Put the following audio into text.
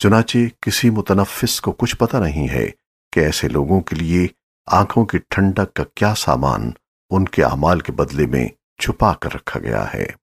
चुनाचे किसी मुतनफिस को कुछ पता नहीं है कि ऐसे लोगों के लिए आँखों की ठंडक का क्या सामान उनके अमाल के बदले में छुपा कर रखा गया है।